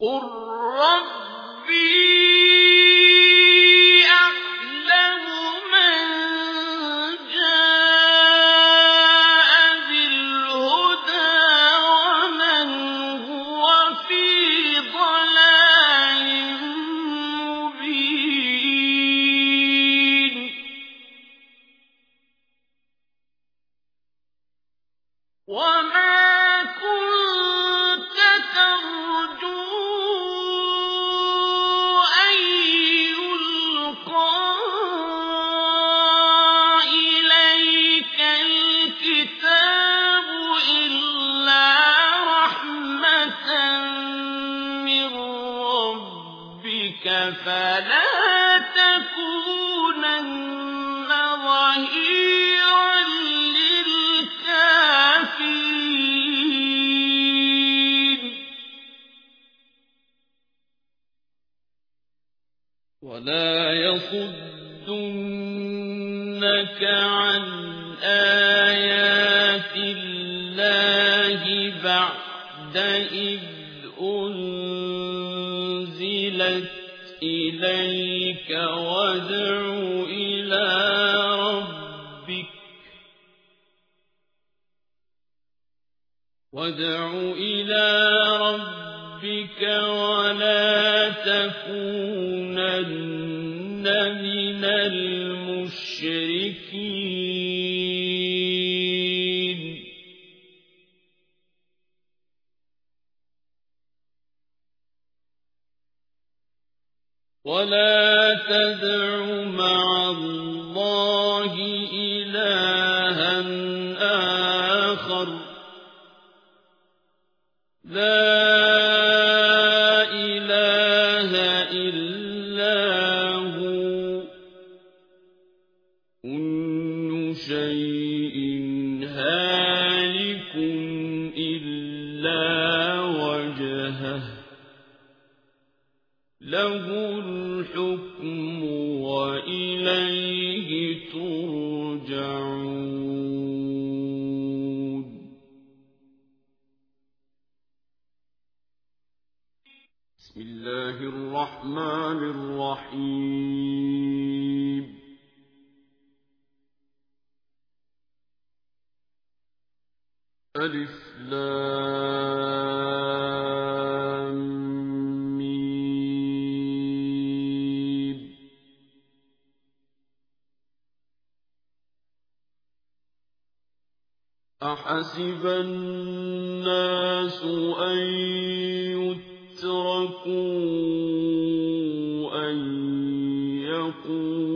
قل ربي فلا تكونن ظهيرا للكافرين. ولا يصدنك عن آيات الله بعد إذ أنزلت إِلَيْكَ وَادْعُ إِلَىٰ رَبِّكَ. وَادْعُ إِلَىٰ رَبِّكَ وَلَا تَكُونَنَّ مِنَ الْمُشْرِكِينَ. وَلَا تَدْعُ مَعَ اللَّهِ إِلَٰهًا آخَرَ ۘ. لَا إِلَٰهَ إِلَّا هُوَ ۚ. كُلُّ شَيْءٍ هَالِكٌ إِلَّا وَجْهَهُ ۚ. لَهُ الْحُكْمُ وَإِلَيْهِ تُرْجَعُونَ. بسم الله الرحمن الرحيم. ألف لام. أحسب الناس أن يتركوا أن يقولوا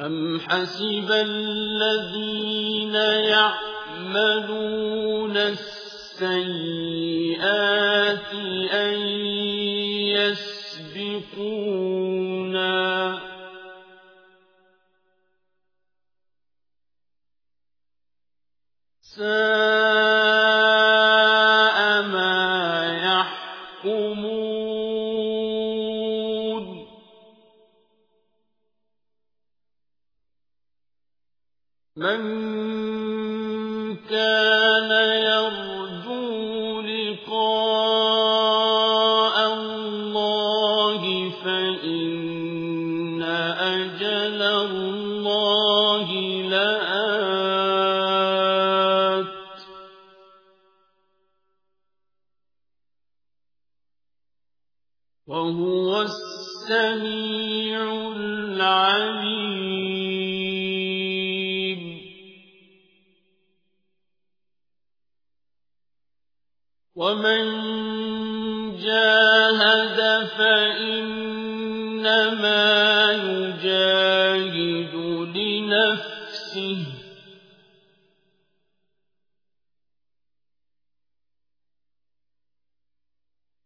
أَمْ حَسِبَ الَّذِينَ يَعْمَلُونَ السَّيِّئَاتِ أَن يَسْبِقُونَا ۚ مَن كَانَ يَرْجُو لِقَاءَ اللَّهِ فَإِنَّ أَجَلَ اللَّهِ لَآتٍ ۚ. وَهُوَ السَّمِيعُ الْعَلِيمُ. وَمَن جَاهَدَ فَإِنَّمَا يُجَاهِدُ لِنَفْسِهِ ۚ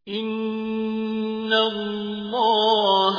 إِنَّ اللَّهَ